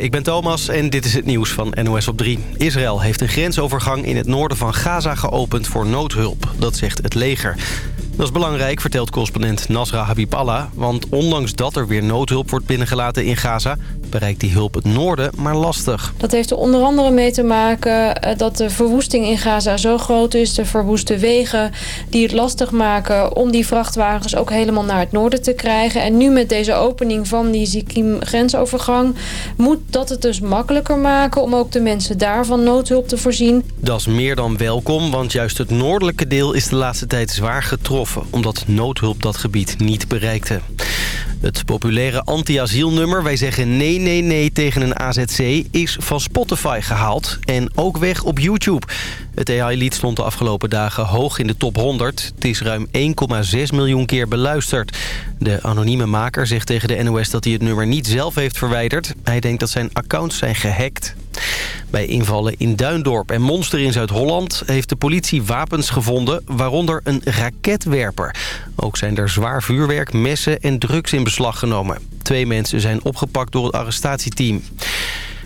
Ik ben Thomas en dit is het nieuws van NOS op 3. Israël heeft een grensovergang in het noorden van Gaza geopend voor noodhulp. Dat zegt het leger. Dat is belangrijk, vertelt correspondent Nasra Habiballah. Want ondanks dat er weer noodhulp wordt binnengelaten in Gaza... bereikt die hulp het noorden maar lastig. Dat heeft er onder andere mee te maken eh, dat de verwoesting in Gaza zo groot is. De verwoeste wegen die het lastig maken om die vrachtwagens ook helemaal naar het noorden te krijgen. En nu met deze opening van die Zikim grensovergang... moet dat het dus makkelijker maken om ook de mensen daarvan noodhulp te voorzien. Dat is meer dan welkom, want juist het noordelijke deel is de laatste tijd zwaar getroffen omdat noodhulp dat gebied niet bereikte. Het populaire anti-asielnummer Wij zeggen nee, nee, nee tegen een AZC is van Spotify gehaald en ook weg op YouTube. Het AI-lied stond de afgelopen dagen hoog in de top 100. Het is ruim 1,6 miljoen keer beluisterd. De anonieme maker zegt tegen de NOS dat hij het nummer niet zelf heeft verwijderd. Hij denkt dat zijn accounts zijn gehackt. Bij invallen in Duindorp en Monster in Zuid-Holland... heeft de politie wapens gevonden, waaronder een raketwerper. Ook zijn er zwaar vuurwerk, messen en drugs in beslag genomen. Twee mensen zijn opgepakt door het arrestatieteam.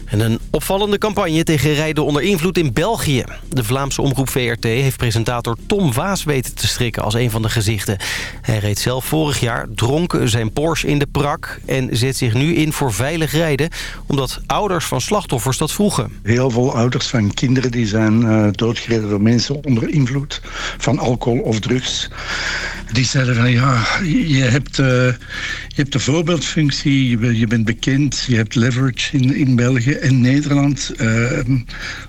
En een opvallende campagne tegen rijden onder invloed in België. De Vlaamse omroep VRT heeft presentator Tom Waas weten te strikken als een van de gezichten. Hij reed zelf vorig jaar dronken zijn Porsche in de prak... en zet zich nu in voor veilig rijden... omdat ouders van slachtoffers dat vroegen. Heel veel ouders van kinderen die zijn uh, doodgereden door mensen onder invloed... van alcohol of drugs. Die zeiden van ja, je hebt, uh, je hebt de voorbeeldfunctie, je bent bekend... je hebt leverage in, in België in Nederland uh,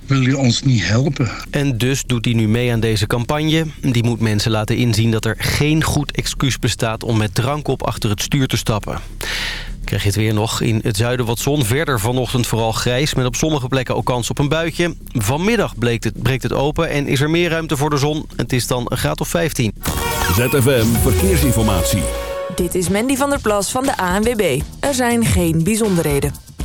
wil je ons niet helpen. En dus doet hij nu mee aan deze campagne. Die moet mensen laten inzien dat er geen goed excuus bestaat... om met drank op achter het stuur te stappen. Krijg je het weer nog. In het zuiden wat zon. Verder vanochtend vooral grijs. Met op sommige plekken ook kans op een buitje. Vanmiddag het, breekt het open en is er meer ruimte voor de zon. Het is dan een graad of 15. ZFM Verkeersinformatie. Dit is Mandy van der Plas van de ANWB. Er zijn geen bijzonderheden.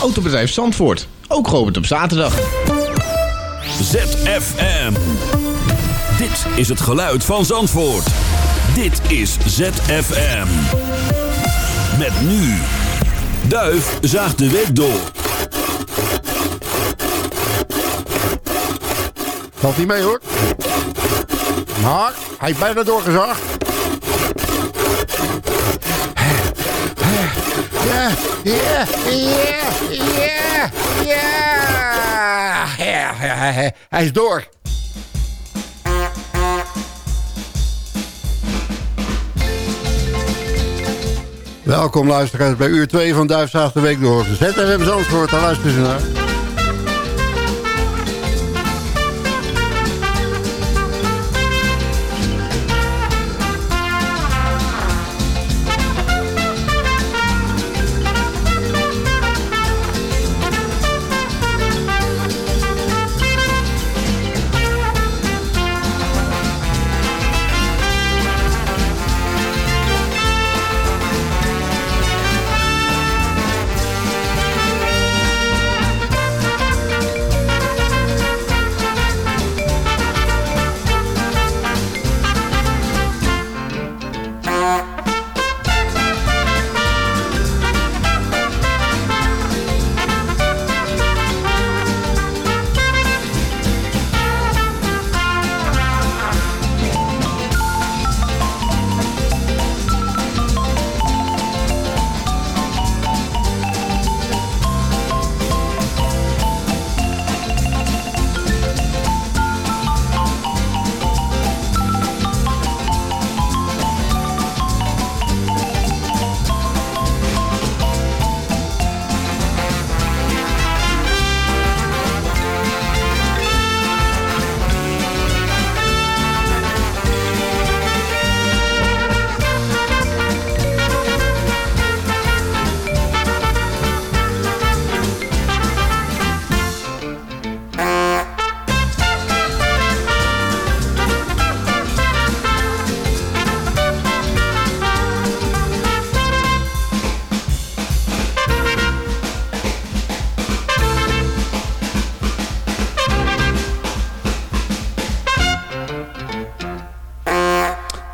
Autobedrijf Zandvoort. Ook geopend op zaterdag. ZFM. Dit is het geluid van Zandvoort. Dit is ZFM. Met nu. Duif zaagt de weg door. Valt niet mee hoor. Maar hij heeft bijna doorgezaagd. Ja, ja, ja, ja, ja. Hij is door. Welkom luisteraars bij uur 2 van Duifzaag de Week door. ZFM Zandvoort, daar luisteren ze naar.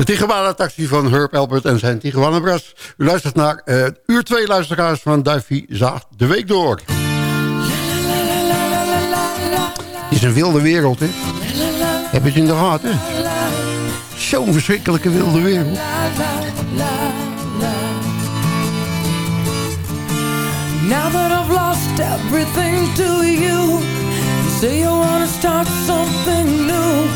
Tijuana-taxi van Herb Albert en zijn Tijuana Brass. U luistert naar uh, uur 2 luisteraars van Duifie Zaagt de Week Door. Het is een wilde wereld, hè? Heb je het in de gaten? Zo'n verschrikkelijke wilde wereld. Lost everything to you say you start something new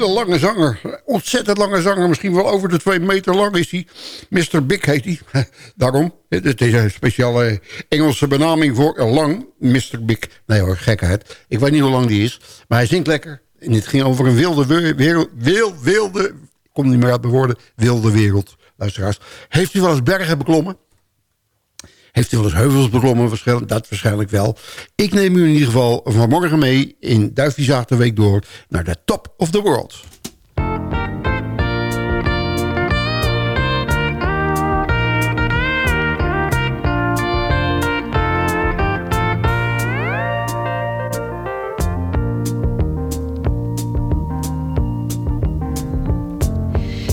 hele lange zanger. Ontzettend lange zanger. Misschien wel over de twee meter lang is hij. Mr. Big heet hij. Daarom. Het is een speciale Engelse benaming voor lang. Mr. Big. Nee hoor, gekheid. Ik weet niet hoe lang die is. Maar hij zingt lekker. En het ging over een wilde wereld. Wil, wilde... Kom niet meer uit mijn woorden. Wilde wereld. Luisteraars. Heeft u wel eens bergen beklommen? Heeft u wel eens heuvels beklommen? Dat waarschijnlijk wel. Ik neem u in ieder geval vanmorgen mee in Duifiezaag de Week door... naar de top of the world.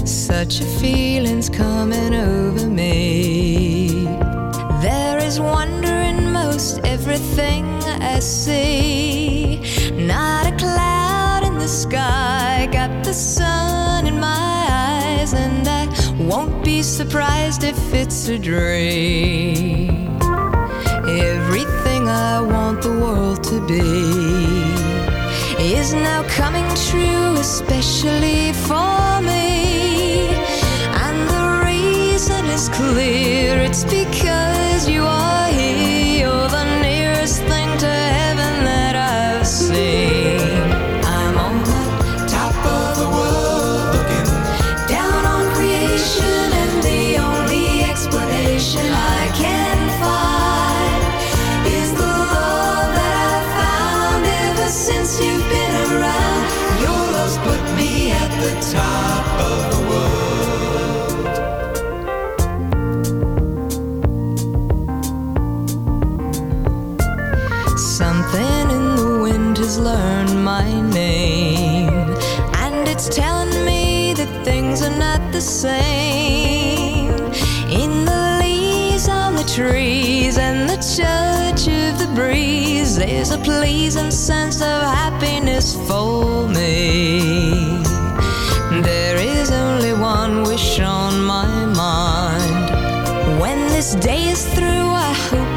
Such a feeling's coming over I see. Not a cloud in the sky, got the sun in my eyes, and I won't be surprised if it's a dream. Everything I want the world to be is now coming true, especially for me. And the reason is clear it's because you are in the leaves on the trees and the touch of the breeze. There's a pleasing sense of happiness for me. There is only one wish on my mind. When this day is through, I hope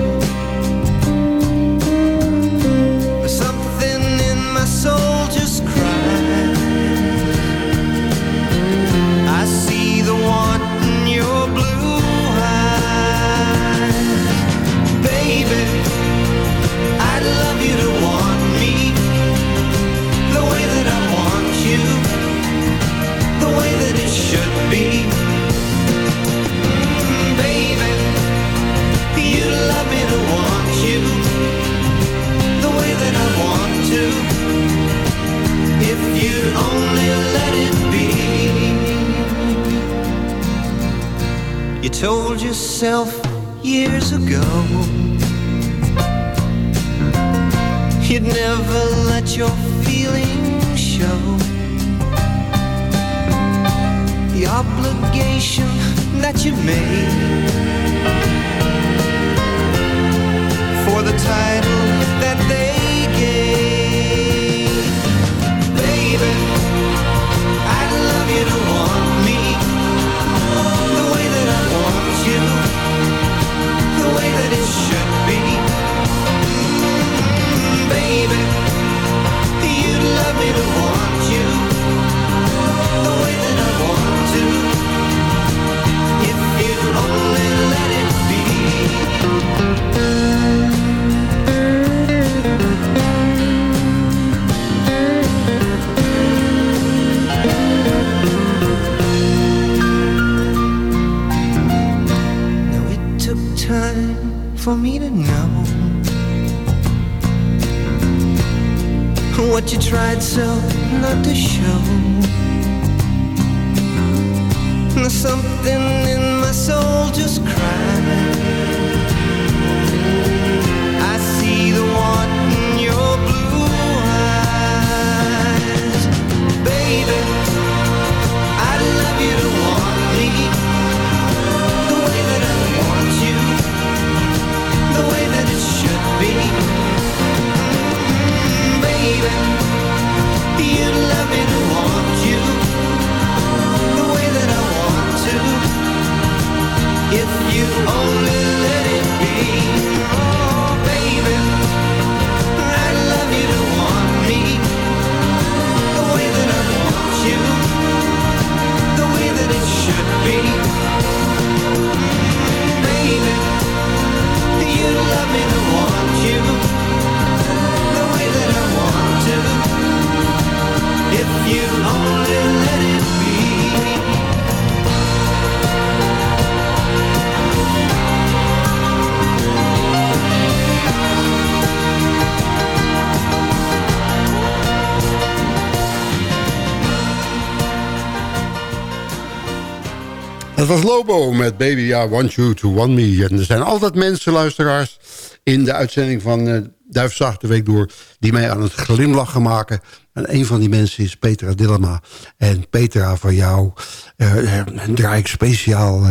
Was Lobo met Baby I Want You To Want Me. En er zijn altijd mensen, luisteraars... in de uitzending van uh, Duifzaag de Week door... die mij aan het glimlachen maken. En een van die mensen is Petra Dillema. En Petra, voor jou uh, draai ik speciaal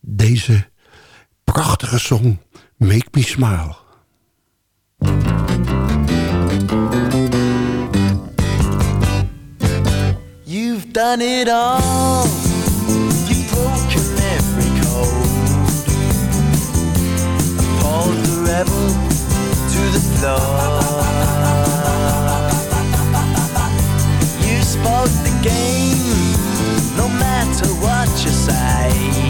deze prachtige song... Make Me Smile. You've done it all. Rebel to the floor. You spoke the game, no matter what you say.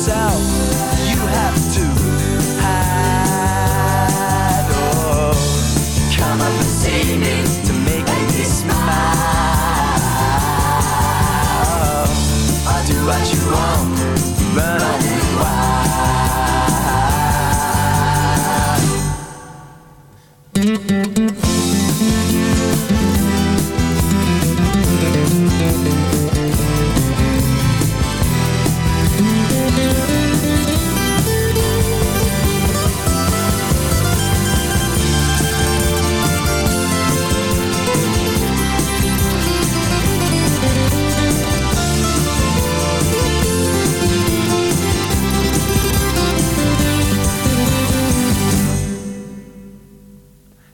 Yourself you have to hide. Oh, come up and see me to make me smile. I'll do what you want, run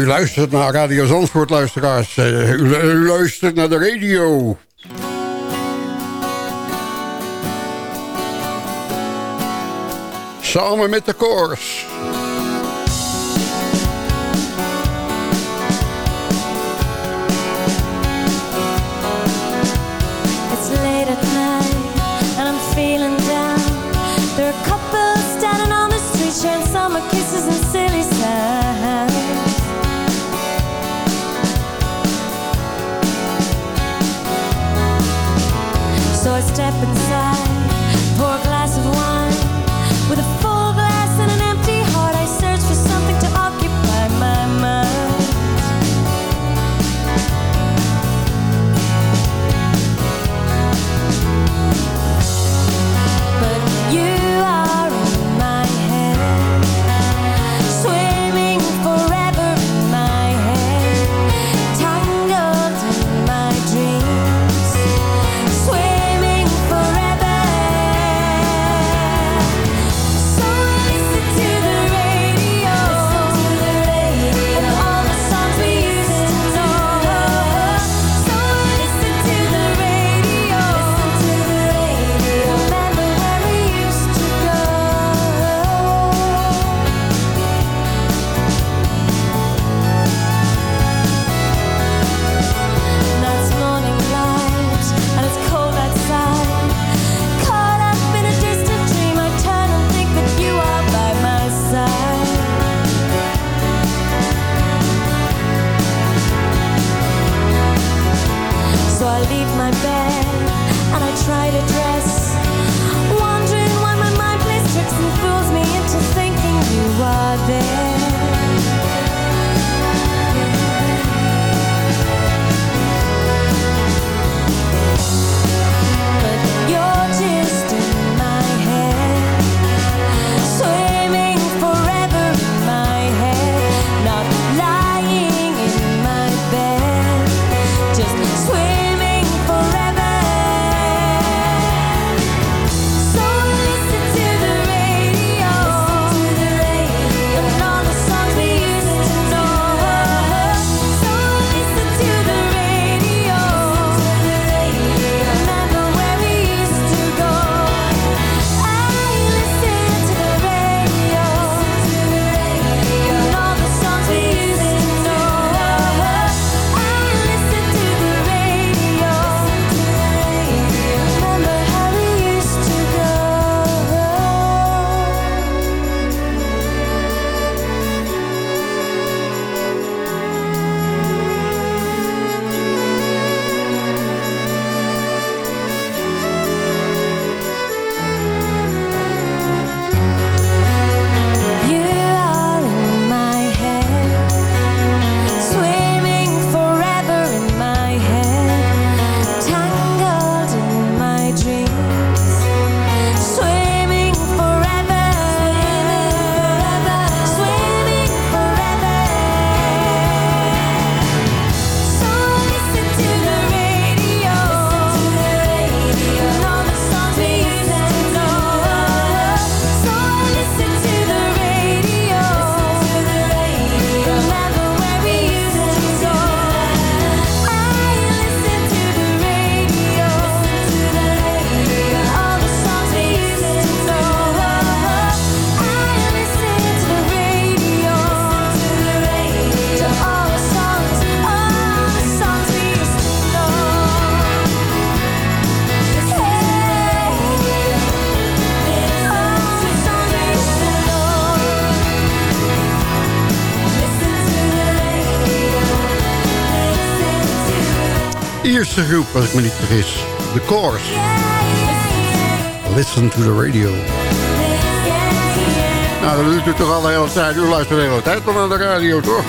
U luistert naar Radio Zandvoort, luisteraars. Eh, U, u luistert naar de radio. Samen met de koors. appetite. Ierse groep, als ik me niet vergis. The Course. Listen to the radio. Nou, dat doet u toch al de hele tijd. U luistert de hele tijd naar de radio, toch?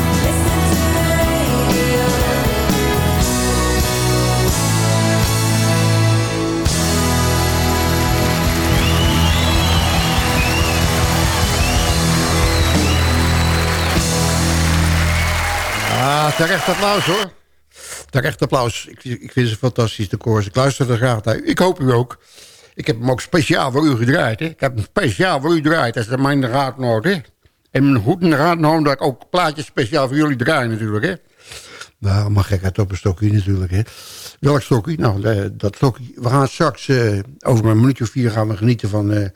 Ah, terecht applaus hoor. Terecht applaus. Ik, ik vind ze fantastisch, de koers. Ik luister er graag naar. Ik hoop u ook. Ik heb hem ook speciaal voor u gedraaid. Hè. Ik heb hem speciaal voor u gedraaid. Dat is mijn raadnoot. Hè. En een goede raadnoot dat ik ook plaatjes speciaal voor jullie draai natuurlijk. Hè. Nou, mag gekheid op een stokje natuurlijk. Hè. Welk stokje? Nou, eh, dat stokje. We gaan straks eh, over een minuutje of vier gaan we genieten van... eh,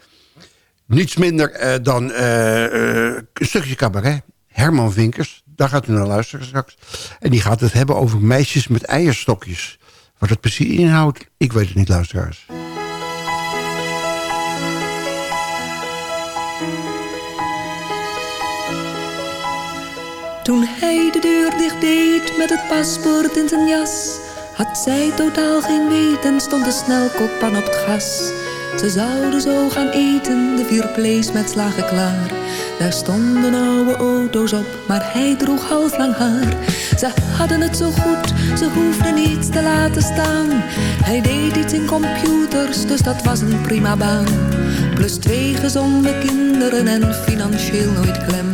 niets minder dan een stukje cabaret. Herman Vinkers, daar gaat u naar luisteren straks. En die gaat het hebben over meisjes met eierstokjes. Wat het precies inhoudt, ik weet het niet, luisteraars. Toen hij de deur dicht deed met het paspoort in zijn jas, had zij totaal geen weten, stond de snelkookpan op het gas. Ze zouden zo gaan eten, de vier placemat's lagen klaar. Daar stonden oude auto's op, maar hij droeg halflang haar. Ze hadden het zo goed, ze hoefden niets te laten staan. Hij deed iets in computers, dus dat was een prima baan. Plus twee gezonde kinderen en financieel nooit klem.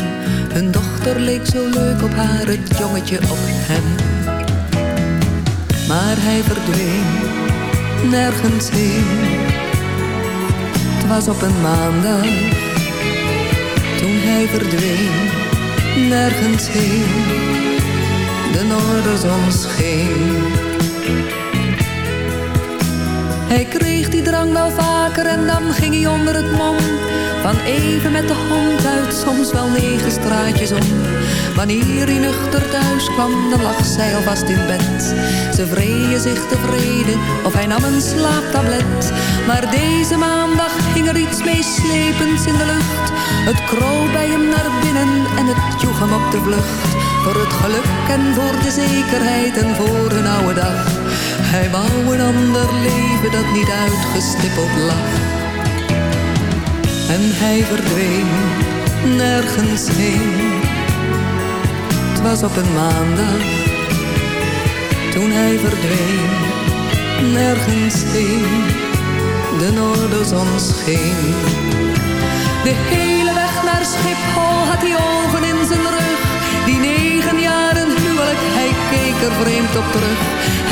Hun dochter leek zo leuk op haar, het jongetje op hem. Maar hij verdween, nergens heen. Was op een maandag, toen hij verdween, nergens heen. De noorderzon scheen. Hij kreeg die drang wel vaker en dan ging hij onder het mom. Van even met de hond uit, soms wel negen straatjes om. Wanneer hij nuchter thuis kwam, dan lag zij alvast in bed. Ze vreeën zich tevreden, of hij nam een slaaptablet. Maar deze maandag hing er iets meeslepends in de lucht. Het kroop bij hem naar binnen en het joeg hem op de vlucht. Voor het geluk en voor de zekerheid en voor een oude dag. Hij wou een ander leven dat niet uitgestippeld lag. En hij verdween nergens heen. Was op een maandag toen hij verdween nergens heen. De noorderzon scheen. De hele weg naar Schiphol had hij ogen in zijn rug. Die negen jaren huwelijk, hij keek er vreemd op terug.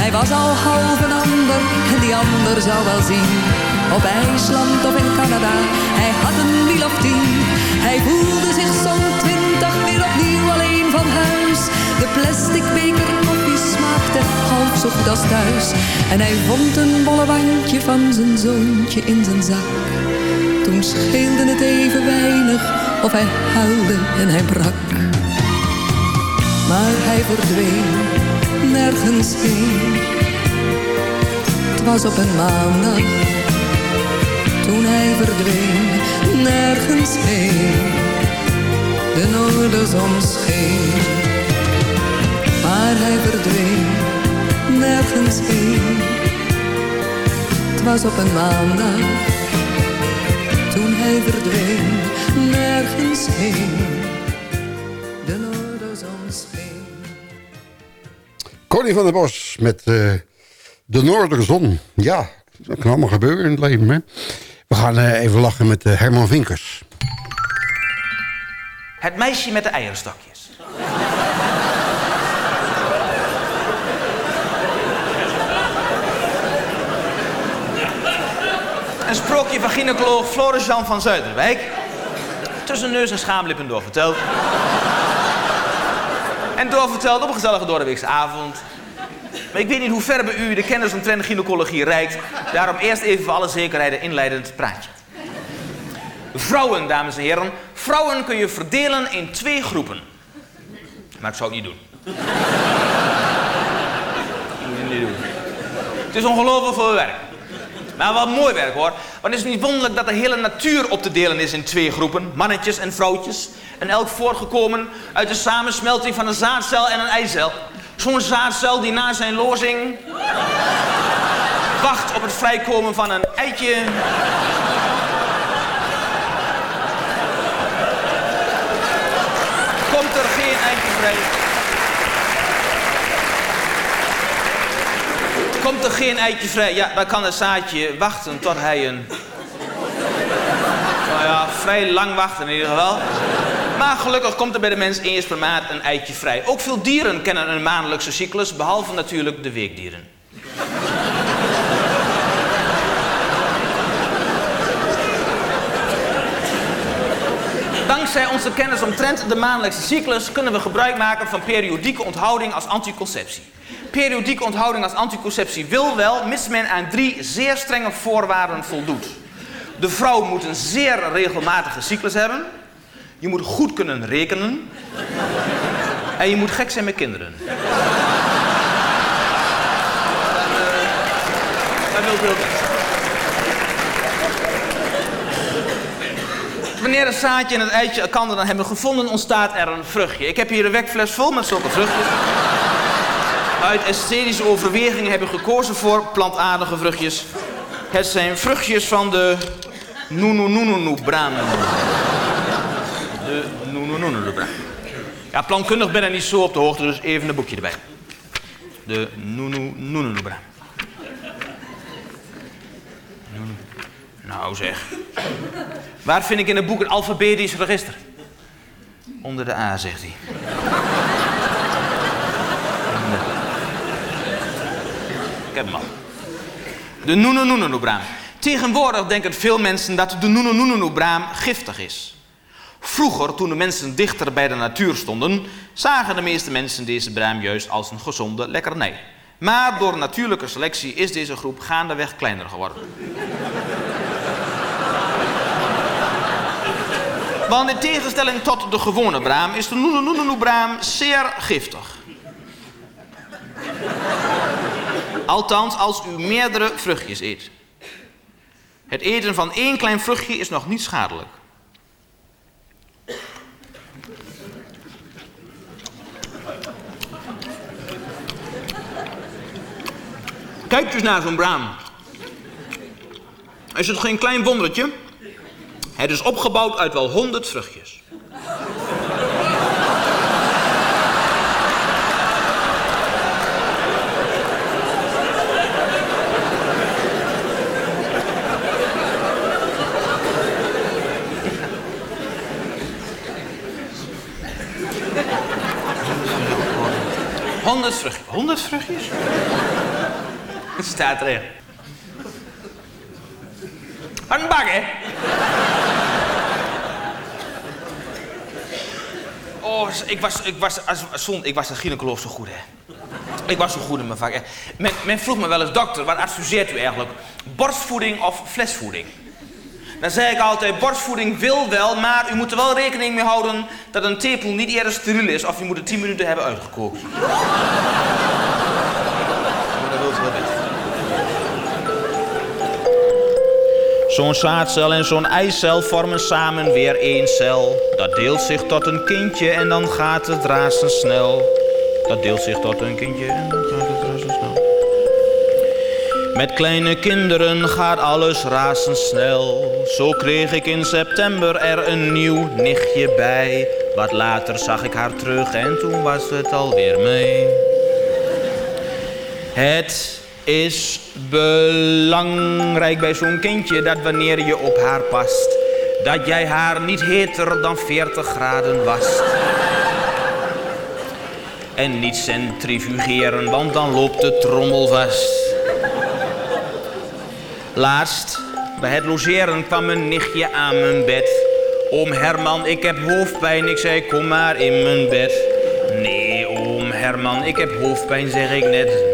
Hij was al half een ander en die ander zou wel zien. Op IJsland of in Canada, hij had een wiel of tien. Hij voelde zich zo'n De plastic beker koffie smaakte half zo goed als thuis. En hij vond een bolle wandje van zijn zoontje in zijn zak. Toen scheelde het even weinig of hij huilde en hij brak. Maar hij verdween nergens heen. Het was op een maandag toen hij verdween nergens heen. De noorderzon scheen, maar hij verdween nergens heen. Het was op een maandag toen hij verdween nergens heen. De noorderzon scheen. Connie van der Bos met eh, de Noorderzon. Ja, dat kan allemaal gebeuren in het leven, hè? We gaan eh, even lachen met eh, Herman Vinkers. Het meisje met de eierstokjes. Een sprookje van gynaecoloog Floris Jan van Zuiderwijk. Tussen neus en schaamlippen doorverteld. En doorverteld op een gezellige doordeweekse avond. Maar ik weet niet hoe ver bij u de kennis omtrent gynaecologie reikt. Daarom eerst even voor alle zekerheid een inleidend praatje. Vrouwen, dames en heren. Vrouwen kun je verdelen in twee groepen. Maar ik zou het niet doen. Het niet doen. Het is ongelooflijk veel werk. Maar wel mooi werk hoor. Want het is niet wonderlijk dat de hele natuur op te delen is in twee groepen. Mannetjes en vrouwtjes. En elk voortgekomen uit de samensmelting van een zaadcel en een eicel. Zo'n zaadcel die na zijn lozing wacht op het vrijkomen van een eitje. Komt er Komt er geen eitje vrij? Ja, dan kan het zaadje wachten tot hij een... Nou ja, vrij lang wachten in ieder geval. Maar gelukkig komt er bij de mens eens per maand een eitje vrij. Ook veel dieren kennen een maandelijkse cyclus, behalve natuurlijk de weekdieren. Dankzij onze kennis omtrent de maandelijkse cyclus kunnen we gebruik maken van periodieke onthouding als anticonceptie. Periodieke onthouding als anticonceptie wil wel, mits men aan drie zeer strenge voorwaarden voldoet. De vrouw moet een zeer regelmatige cyclus hebben. Je moet goed kunnen rekenen. En je moet gek zijn met kinderen. Dat wil veel Wanneer het zaadje en het eitje elkaar dan hebben gevonden, ontstaat er een vruchtje. Ik heb hier een wekfles vol met zulke vruchtjes. Uit esthetische overwegingen heb ik gekozen voor plantaardige vruchtjes. Het zijn vruchtjes van de Nunu-Nunu-Braam. De Nunu-Nunu-Braam. Ja, plantkundig ben ik niet zo op de hoogte, dus even een boekje erbij. De Nunu-Nunu-Braam. Nou zeg. Waar vind ik in het boek een alfabetisch register? Onder de A, zegt hij. Ik heb hem al. De Nunu-Nunu-Braam. Tegenwoordig denken veel mensen dat de Nunu-Nunu-Braam giftig is. Vroeger, toen de mensen dichter bij de natuur stonden, zagen de meeste mensen deze braam juist als een gezonde lekkernij. Maar door natuurlijke selectie is deze groep gaandeweg kleiner geworden. Want in tegenstelling tot de gewone braam is de Nunu-Nunu-Braam zeer giftig. Althans, als u meerdere vruchtjes eet. Het eten van één klein vruchtje is nog niet schadelijk. Kijk dus naar zo'n braam. Is het geen klein wondertje? Het is opgebouwd uit wel honderd vruchtjes. Honderd vruchtjes. Honderd vruchtjes? Het staat erin. Hè? Oh, ik was, ik was, als, zon, ik was een gynaecoloog zo goed, hè. Ik was zo goed in mijn vak. Men, men vroeg me wel eens, dokter, wat adviseert u eigenlijk? Borstvoeding of flesvoeding? Dan zei ik altijd, borstvoeding wil wel, maar u moet er wel rekening mee houden dat een tepel niet eerder steriel is of je moet het 10 minuten hebben uitgekookt. Zo'n zaadcel en zo'n eicel vormen samen weer één cel. Dat deelt zich tot een kindje en dan gaat het razendsnel. Dat deelt zich tot een kindje en dan gaat het razendsnel. Met kleine kinderen gaat alles razendsnel. Zo kreeg ik in september er een nieuw nichtje bij. Wat later zag ik haar terug en toen was het alweer mee. Het is belangrijk bij zo'n kindje dat wanneer je op haar past, dat jij haar niet heter dan 40 graden wast. En niet centrifugeren, want dan loopt de trommel vast. Laatst, bij het logeren kwam een nichtje aan mijn bed. Oom Herman, ik heb hoofdpijn. Ik zei, kom maar in mijn bed. Nee, oom Herman, ik heb hoofdpijn, zeg ik net.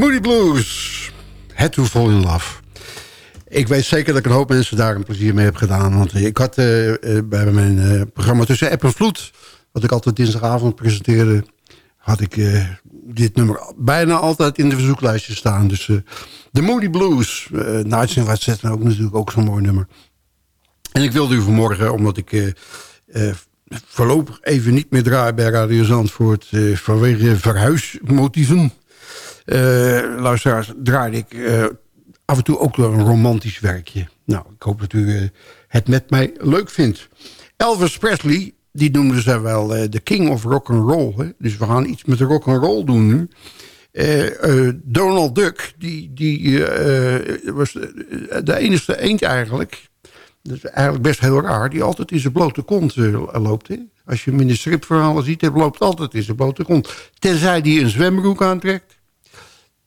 Moody Blues. Had to fall in love. Ik weet zeker dat ik een hoop mensen daar een plezier mee heb gedaan. Want ik had eh, eh, bij mijn eh, programma Tussen App Vloed... wat ik altijd dinsdagavond presenteerde... had ik dit nummer bijna altijd in de verzoeklijstje staan. Dus de Moody Blues. Uh, Nights in White ook natuurlijk ook zo'n mooi nummer. En ik wilde u vanmorgen, omdat ik voorlopig even niet meer draai bij Radio Zandvoort... vanwege verhuismotieven... eh, luisteraars, draaide ik eh, af en toe ook wel een romantisch werkje. Nou, ik hoop dat u eh, het met mij leuk vindt. Elvis Presley, die noemden ze wel de king of rock and roll. Hè? Dus we gaan iets met rock and roll doen nu. Donald Duck, die, die was de, enige eend eigenlijk. Dat is eigenlijk best heel raar. Die altijd in zijn blote kont loopt. Hè? Als je hem in de stripverhalen ziet, hij loopt altijd in zijn blote kont. Tenzij hij een zwembroek aantrekt.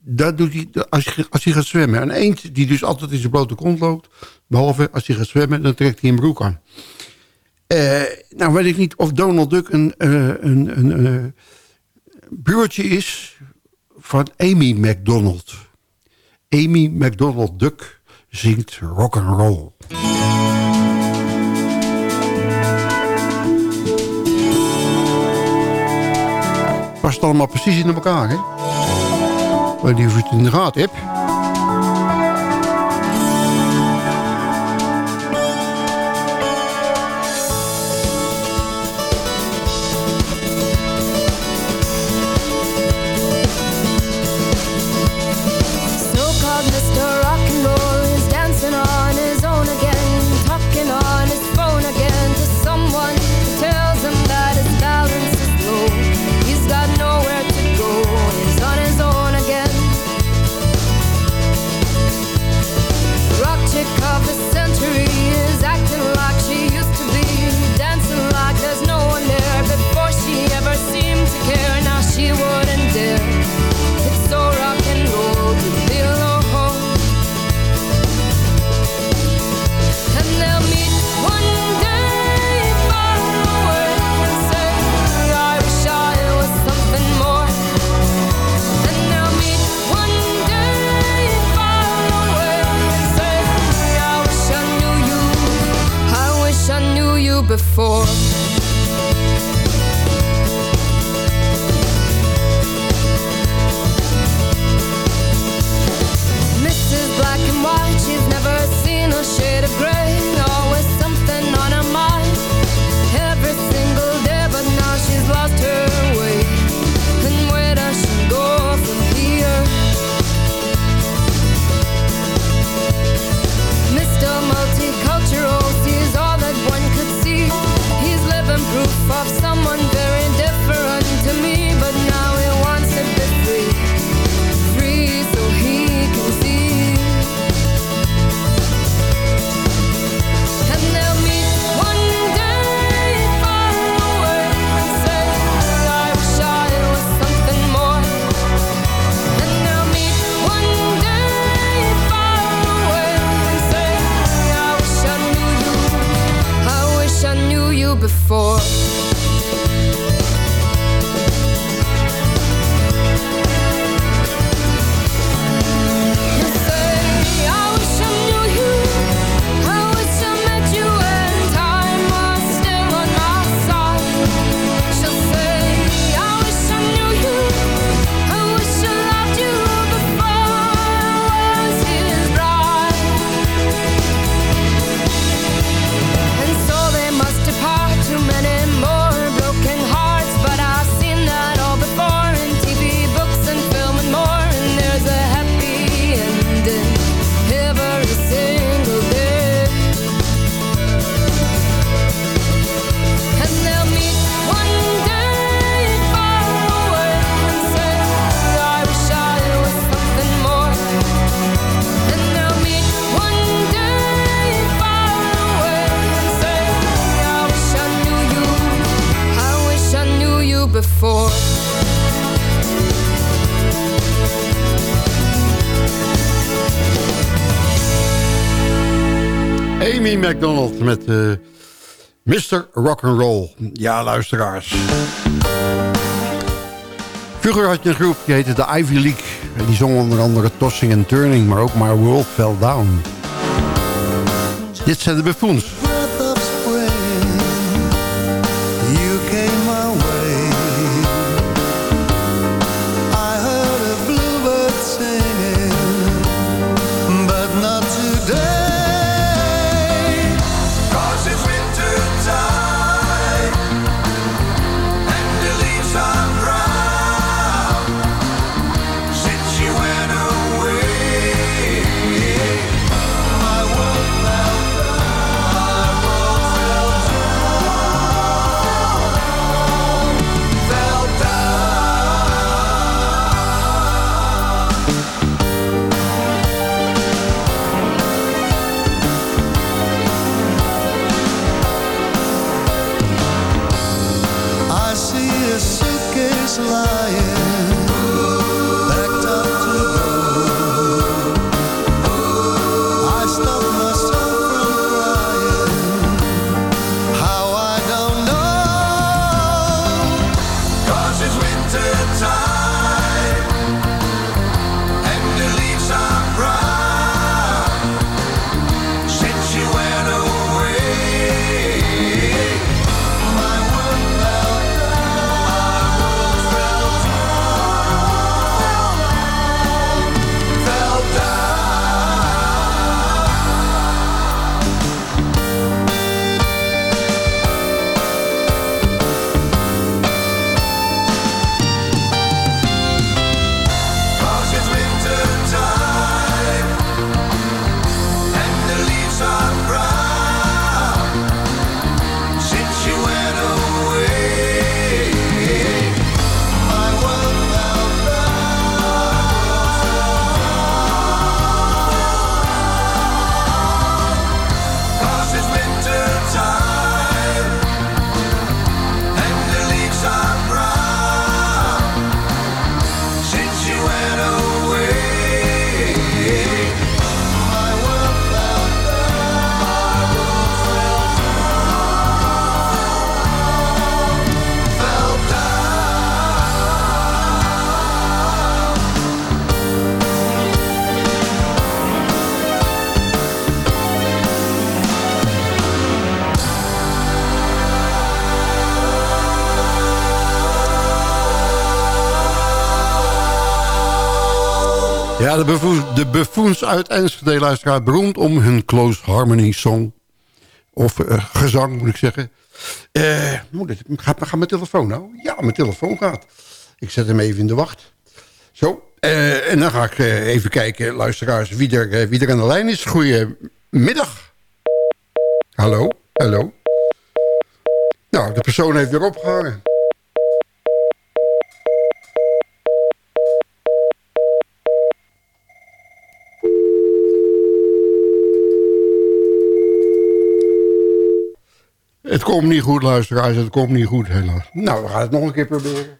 Dat doet hij als hij, als hij gaat zwemmen. Een eend die dus altijd in zijn blote kont loopt. Behalve als hij gaat zwemmen, dan trekt hij een broek aan. Eh, nou weet ik niet of Donald Duck een, eh, een, een, eh, buurtje is van Amy McDonald. Amy McDonald Duck zingt rock and roll. Past allemaal precies in elkaar, hè? Of je het in de gaten hebt. before. met eh, uh, Mr. Rock'n'Roll. Ja, luisteraars. Vroeger had je een groep die heette de Ivy League. En die zong onder andere Tossing and Turning, maar ook My World Fell Down. Dit zijn de Buffoons. De, buffoons, uit Enschede luisteraar beroemd om hun close harmony song. Of eh, gezang, moet ik zeggen. Het, gaat, mijn telefoon nou? Ja, mijn telefoon gaat. Ik zet hem even in de wacht. Zo, eh, en dan ga ik even kijken, luisteraars, wie er, wie er aan de lijn is. Goedemiddag. Hallo, hallo. Nou, de persoon heeft weer opgehangen. Het komt niet goed, luisteraars. Het komt niet goed, helaas. Nou, we gaan het nog een keer proberen.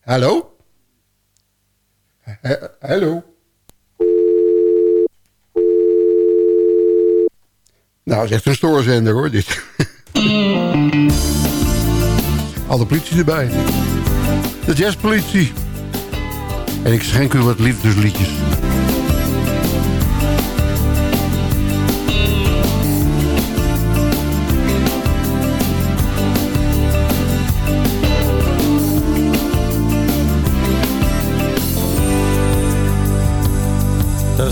Hallo? Hallo? Nou, is echt een stoorzender hoor, dit. Alle politie erbij. De jazzpolitie. En ik schenk u wat liefdesliedjes.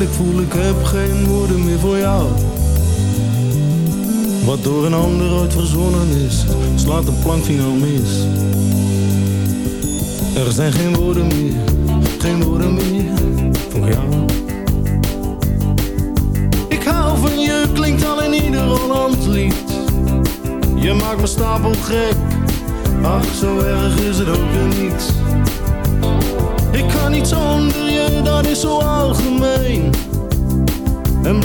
ik voel, ik heb geen woorden meer voor jou. Wat door een ander ooit verzonnen is, slaat de plank finaal mis. Er zijn geen woorden meer, geen woorden meer voor jou. Ik hou van je, klinkt al in ieder Holland lied. Je maakt me stapel gek, ach zo erg is het ook weer niet.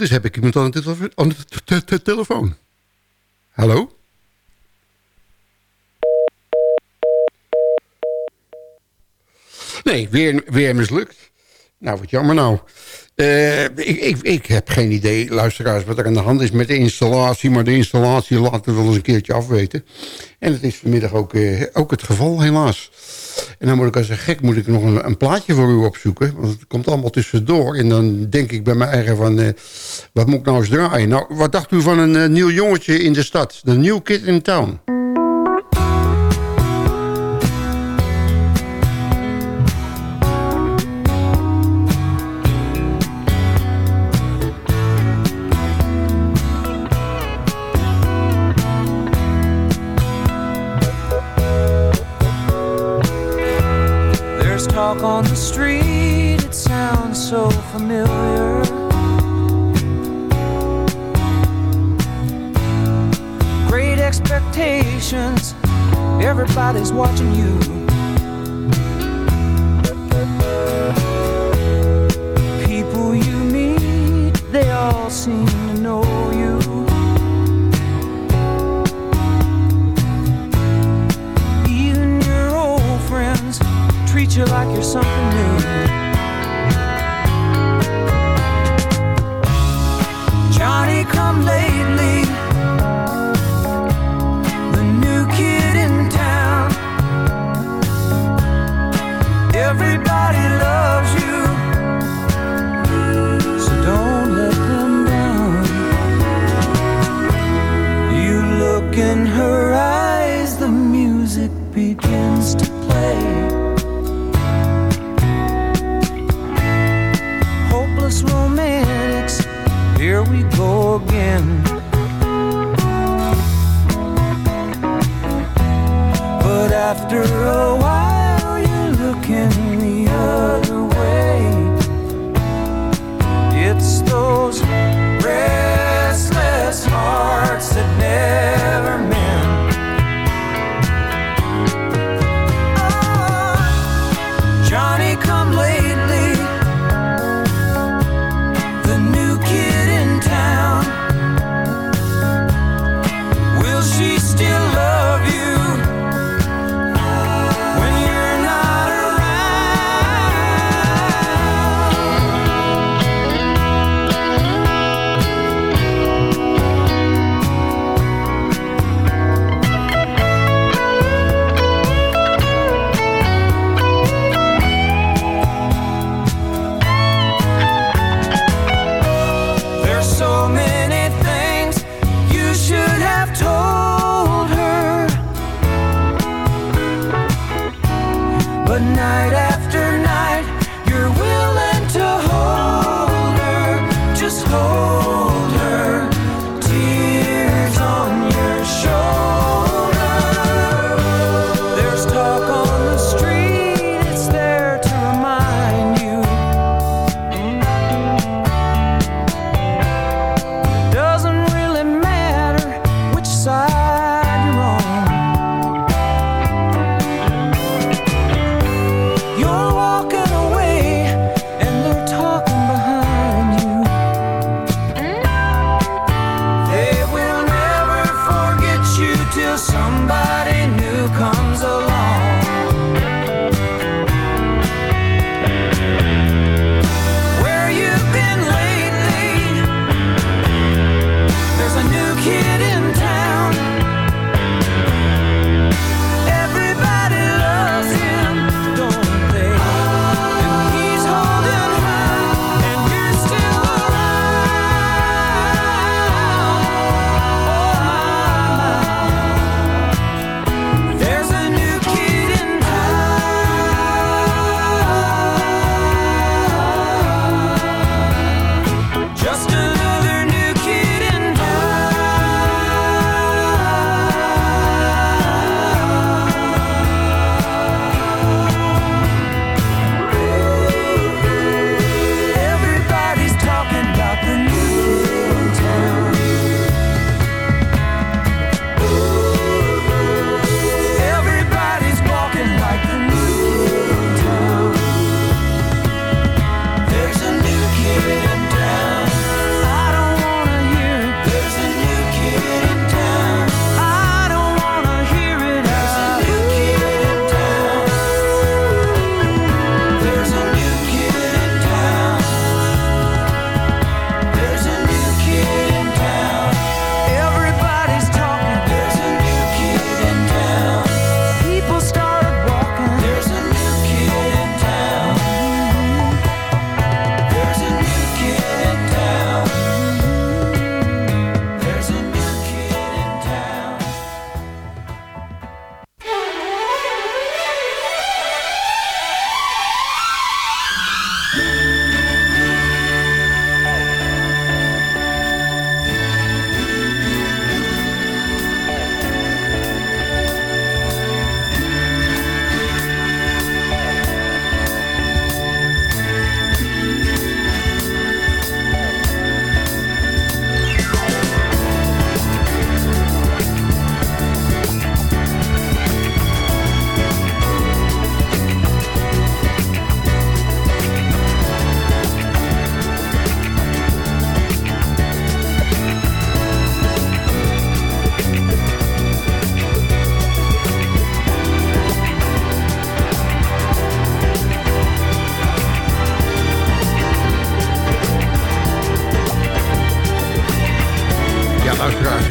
is, heb ik iemand aan de, aan de te- te- te- telefoon. Hallo? Nee, weer, weer mislukt. Nou, wat jammer nou. Eh, ik, ik, ik heb geen idee, luisteraars, wat er aan de hand is met de installatie. Maar de installatie laat het wel eens een keertje afweten. En het is vanmiddag ook, eh, ook het geval, helaas. En dan moet ik als een gek moet ik nog een, een plaatje voor u opzoeken. Want het komt allemaal tussendoor. En dan denk ik bij mij eigen van... eh, wat moet ik nou eens draaien? Nou, wat dacht u van een nieuw jongetje in de stad? De New Kid in Town. Everybody's watching you.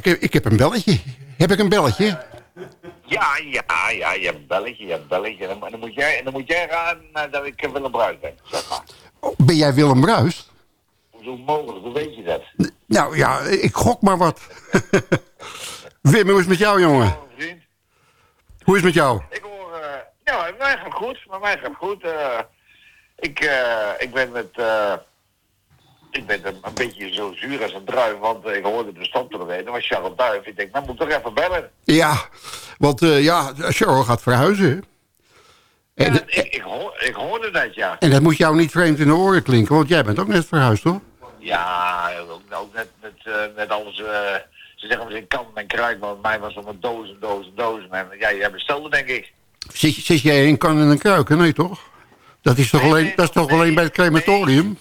Heb, ik heb een belletje. Heb ik een belletje? Ja, ja, ja, je hebt belletje, je hebt belletje. En dan, dan moet jij, en dan moet jij raden eh, dat ik eh, Willem Bruis ben, zeg maar. Oh, ben jij Willem Bruis? Hoe mogelijk, hoe weet je dat? Nou ja, ik gok maar wat. Wim, hoe is het met jou, jongen? Hoe is het met jou? Ik hoor, ja, met mij gaat goed, met mij gaat goed. ik, eh, ik ben met, ik ben een, een beetje zo zuur als een druif, want eh, ik hoorde de stad te weten, was Charles Duif. Ik denk, nou moet ik toch even bellen. Ja, want eh, ja, Cheryl gaat verhuizen. En, Ja, ik, ik, hoor, ik hoorde dat, ja. en dat moet jou niet vreemd in de oren klinken, want jij bent ook net verhuisd, toch? Ja, ook, ook net, net, eh, net alles, eh, ze zeggen in kan en kruik, maar mij was het allemaal dozen, dozen, dozen. En ja, jij bestelde denk ik. Zit, zit jij in kan en een kruiken? Nee, toch? Dat is toch, alleen, dat is toch alleen bij het crematorium?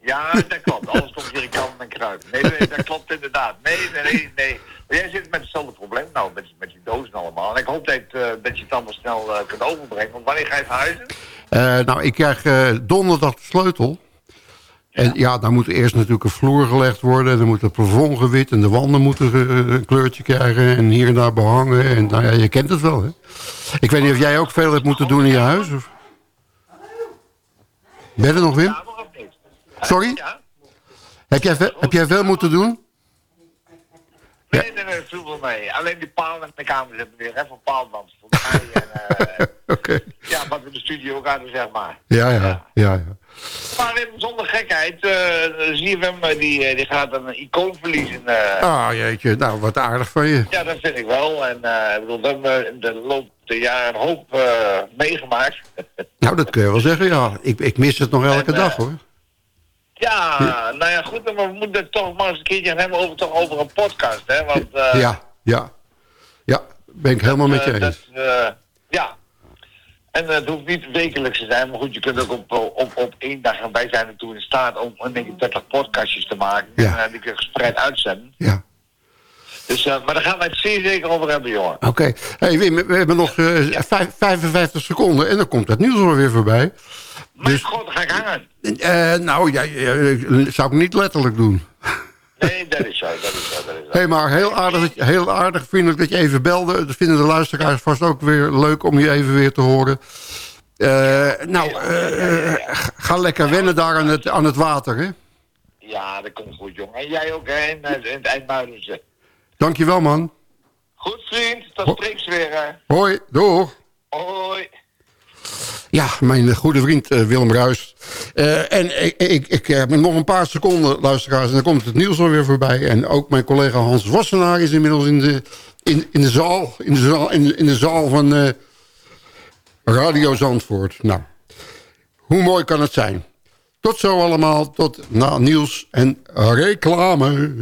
Ja, dat klopt. Alles komt hier in kan en kruik. Nee, nee, dat klopt inderdaad. Nee, nee, nee, nee. Maar jij zit met hetzelfde probleem nou, met, met die dozen allemaal. En ik hoop dat, eh, dat je het allemaal snel eh, kunt overbrengen. Want wanneer ga je verhuizen? Eh, nou, ik krijg donderdag de sleutel. En ja, dan moet eerst natuurlijk een vloer gelegd worden. En dan moet het plafond gewit en de wanden moeten een kleurtje krijgen. En hier en daar behangen. En nou ja, je kent het wel, hè? Ik weet niet of jij ook veel hebt moeten doen in je huis? Of? Ben je er nog, Wim? Sorry? Heb jij, ve- heb jij veel moeten doen? Nee, nee, nee, viel wel mee. Alleen die palen in de kamer zitten weer even een paalwand voor mij. En, Oké. ja, wat we in de studio ook hadden, zeg maar. Ja, ja, ja. ja. Maar Wim, zonder gekheid, eh ZFM eh, die, die gaat een icoon verliezen. Ah, jeetje. Nou, wat aardig van je. Ja, dat vind ik wel. En ik bedoel, we hebben in de loop der jaren een hoop meegemaakt. Nou, dat kun je wel zeggen, ja. Ik, ik mis het nog elke dag, hoor. Ja, nou ja, goed, maar we moeten het toch maar eens een keertje gaan hebben over, toch over een podcast, hè? Want, eh, ja, ja. Ja, ben ik helemaal met je eh, eens. dat, eh, ja. En het hoeft niet wekelijks te zijn, maar goed, je kunt ook op, op, op één dag, en wij zijn er toe in staat om een denk ik, 30 podcastjes te maken. Ja. En uh, die kun je gespreid uitzenden. Ja. Dus, maar daar gaan wij het zeer zeker over hebben, jongen. Oké. Hey Wim, we hebben nog vijf- 55 seconden en dan komt het nieuws alweer voorbij. Dus, God, ga ik hangen. eh, nou, ja, ja, zou ik niet letterlijk doen. Nee, dat is zo, dat is zo, dat is zo. Hé, hey, maar heel aardig, je- heel aardig vriendelijk dat je even belde. Dat vinden de luisteraars vast ook weer leuk om je even weer te horen. Eh, nou, eh, eh, ga lekker wennen daar aan het, aan het water, hè? Ja, dat komt goed, jongen. En jij ook, hè, in, eh, in het Eindmuidense. Dankjewel, man. Goed, vriend. Tot spreeks weer, hè. Hoi, door. Hoi. Ja, mijn goede vriend eh, Willem Ruis. Eh, en ik, ik, ik heb nog een paar seconden, luisteraars, en dan komt het nieuws alweer voorbij. En ook mijn collega Hans Wassenaar is inmiddels in de, in, in de zaal, in de zaal, in in de zaal van eh, Radio Zandvoort. Nou, hoe mooi kan het zijn? Tot zo allemaal, tot na nieuws en reclame.